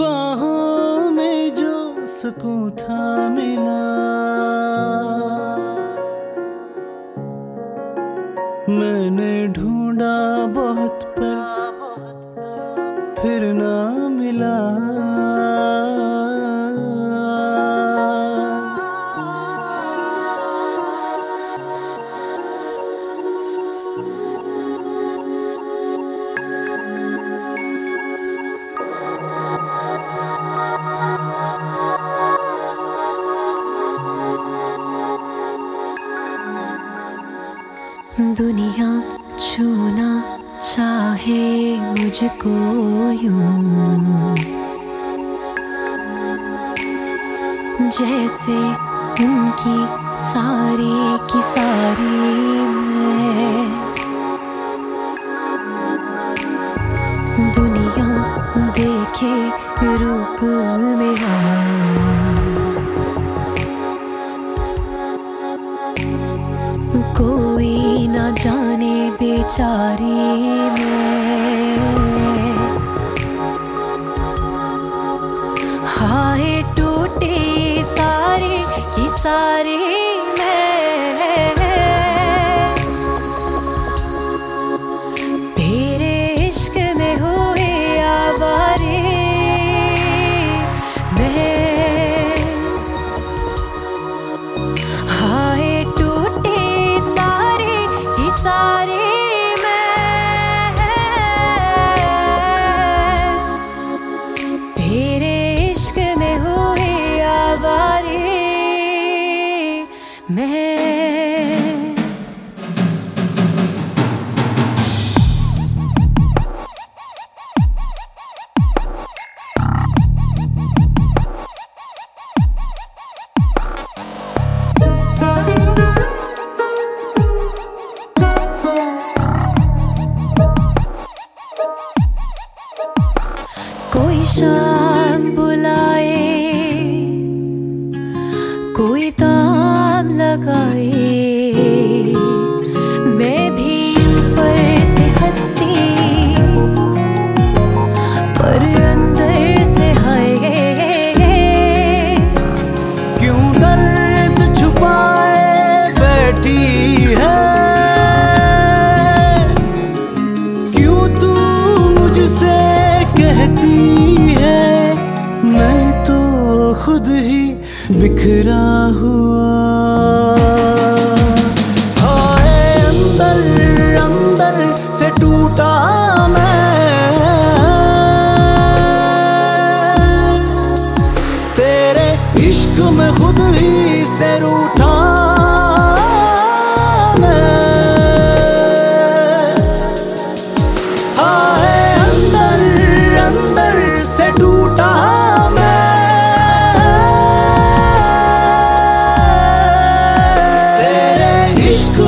बाहों में जो सुकून था मिला। मैंने ढूंढा दुनिया छूना चाहे मुझको यूँ। जैसे उनकी सारी की सारी मैं। दुनिया देखे रूप में कोई ना जाने बेचारी में। हाय 没。故意说。बिखरा हुआ। आए अंदर अंदर से टूटा मैं। तेरे इश्क में खुद ही से रूट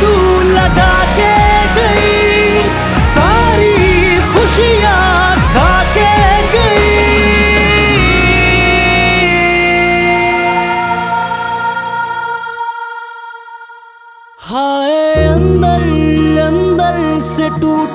तू लगा के गई। सारी खुशियाँ खा के गई। हाय अंदर अंदर से टूट